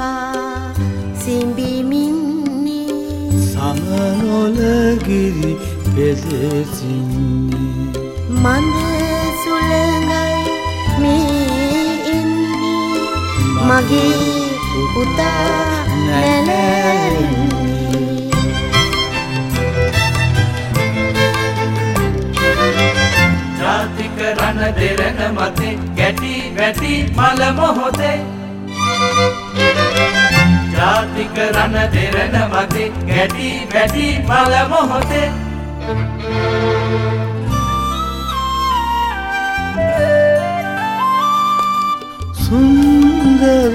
පා සිම්බිමින්නේ සමනොලගිරි පෙදෙසින්නේ මඳ සුළඟයි මේ එන්නේ මගේ පුතා නැලෙන්නේ රණ දෙරණ මතේ ගැටි වැටි මල මොහොතේ ජාතික රණ දෙරණ මතේ ගැටි වැටි මල මොහොතේ. සුන්දර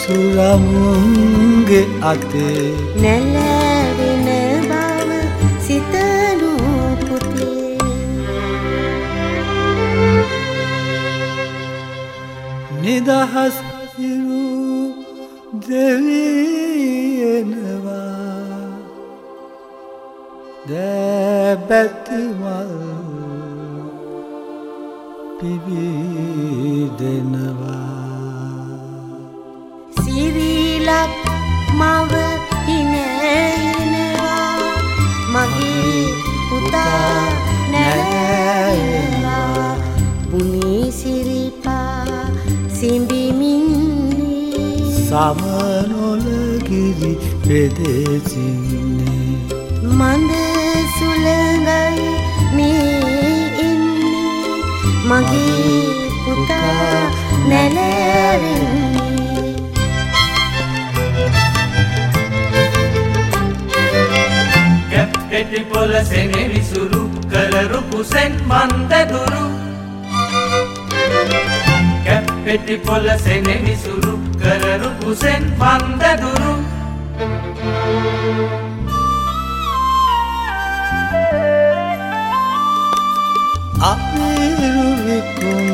සුරමුන්ගේ අතේ. නැලැවෙන බව සිතනු පුතේ. නිදහස් හිරු දෙවieනවා දැබැතිමල් පිබිදෙනවා සිරිලක් මව සිඹිමින්නේ සමනොලගිරි පෙදෙසින්නේ මඳ සුළඟයි මේ එන්නේ මගේ පුතා නැලැවෙන්නේ ගැප් පෙටි පොල සෙනෙවිසුරු කලරු කුසෙන් මන්දදුරු ගැප් පෙටි පොල සෙනෙවිසුරු කරරු කුසෙන් මන්දදුරු අපිරුවිකුම්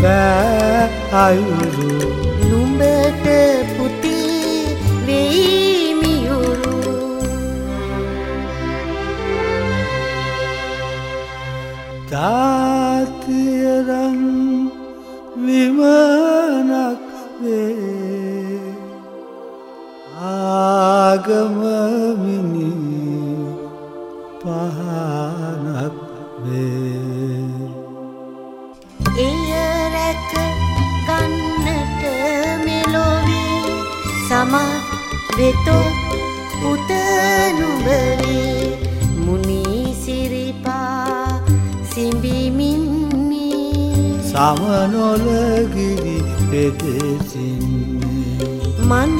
පෑ අයුරු නුඹට පුතේ වෙයිමියුරු තාතියරං පහනක් වේ. එය රැක ගන්නට මෙලොවේ සමත් වෙතොත් පුතනුබවේ මුනි සිරිපා සිඹිමින්නේ සමනොලගිරි පෙදෙසින්නේ. මන